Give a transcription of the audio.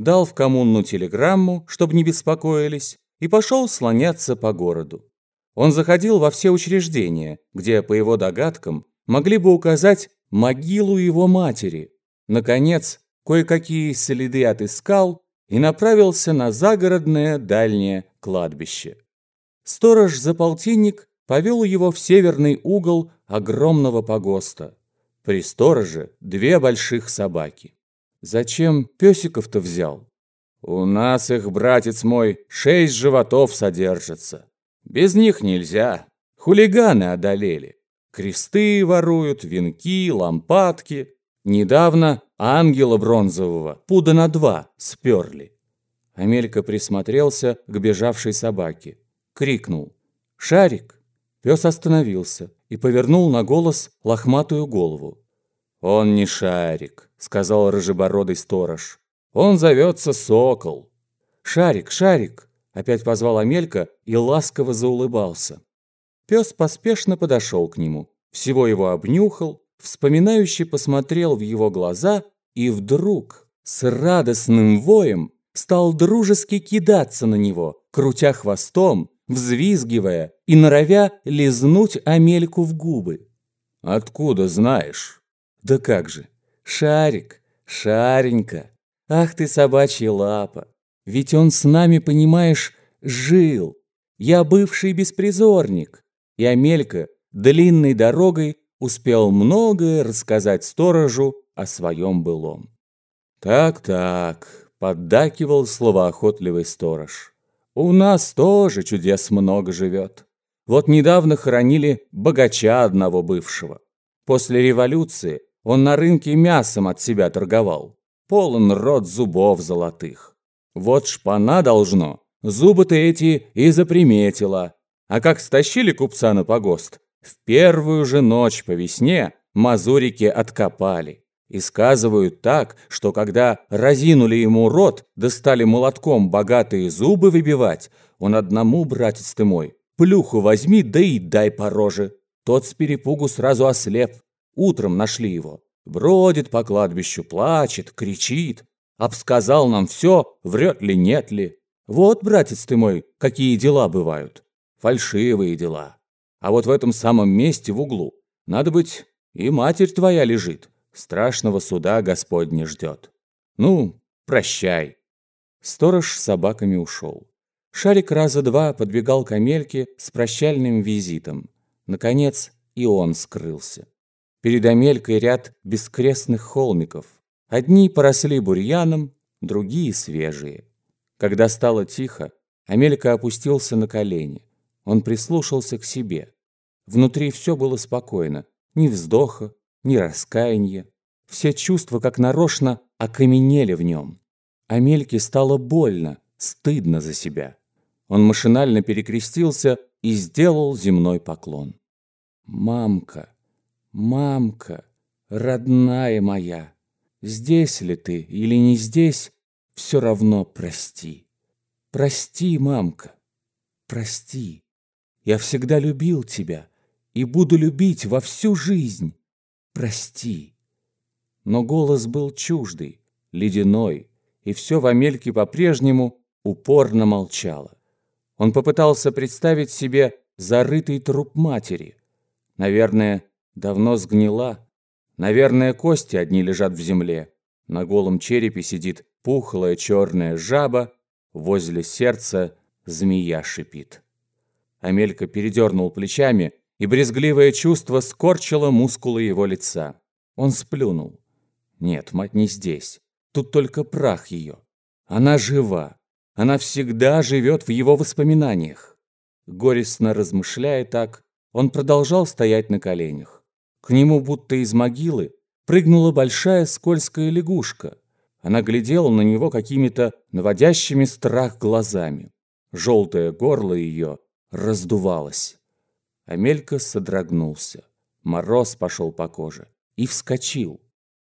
дал в коммуну телеграмму, чтобы не беспокоились, и пошел слоняться по городу. Он заходил во все учреждения, где, по его догадкам, могли бы указать могилу его матери. Наконец, кое-какие следы отыскал и направился на загородное дальнее кладбище. Сторож за полтинник повел его в северный угол огромного погоста. При стороже две больших собаки. Зачем песиков-то взял? У нас их, братец мой, шесть животов содержится. Без них нельзя. Хулиганы одолели. Кресты воруют, венки, лампадки. Недавно ангела бронзового пуда на два сперли. Амелька присмотрелся к бежавшей собаке. Крикнул. «Шарик!» Пес остановился и повернул на голос лохматую голову. «Он не Шарик», — сказал рыжебородый сторож. «Он зовется Сокол». «Шарик, Шарик!» — опять позвал Амелька и ласково заулыбался. Пес поспешно подошел к нему, всего его обнюхал, вспоминающе посмотрел в его глаза и вдруг с радостным воем стал дружески кидаться на него, крутя хвостом, взвизгивая и норовя лизнуть Амельку в губы. «Откуда знаешь?» «Да как же! Шарик! Шаренька! Ах ты, собачья лапа! Ведь он с нами, понимаешь, жил! Я бывший беспризорник!» И Амелька длинной дорогой успел многое рассказать сторожу о своем былом. «Так-так», — поддакивал словоохотливый сторож. «У нас тоже чудес много живет. Вот недавно хоронили богача одного бывшего. После революции он на рынке мясом от себя торговал. Полон рот зубов золотых. Вот шпана должно, зубы-то эти и заприметила. А как стащили купца на погост, в первую же ночь по весне мазурики откопали. И сказывают так, что когда разинули ему рот, достали молотком богатые зубы выбивать, он одному, братец ты мой, плюху возьми, да и дай по роже. Тот с перепугу сразу ослеп. Утром нашли его. Бродит по кладбищу, плачет, кричит. Обсказал нам все, врет ли, нет ли. Вот, братец ты мой, какие дела бывают. Фальшивые дела. А вот в этом самом месте в углу, надо быть, и матерь твоя лежит. Страшного суда Господь не ждет. Ну, прощай. Сторож с собаками ушел. Шарик раза два подбегал к Амельке с прощальным визитом. Наконец, и он скрылся. Перед Амелькой ряд бескрестных холмиков. Одни поросли бурьяном, другие свежие. Когда стало тихо, Амелька опустился на колени. Он прислушался к себе. Внутри все было спокойно. Ни вздоха, ни раскаяния. Все чувства, как нарочно, окаменели в нем. Амельке стало больно, стыдно за себя. Он машинально перекрестился и сделал земной поклон. «Мамка, мамка, родная моя, здесь ли ты или не здесь, все равно прости. Прости, мамка, прости. Я всегда любил тебя и буду любить во всю жизнь прости. Но голос был чуждый, ледяной, и все в Амельке по-прежнему упорно молчало. Он попытался представить себе зарытый труп матери. Наверное, давно сгнила. Наверное, кости одни лежат в земле. На голом черепе сидит пухлая черная жаба, возле сердца змея шипит. Амелька передернул плечами, и брезгливое чувство скорчило мускулы его лица. Он сплюнул. Нет, мать не здесь. Тут только прах ее. Она жива. Она всегда живет в его воспоминаниях. Горестно размышляя так, он продолжал стоять на коленях. К нему, будто из могилы, прыгнула большая скользкая лягушка. Она глядела на него какими-то наводящими страх глазами. Желтое горло ее раздувалось. Амелька содрогнулся. Мороз пошел по коже и вскочил.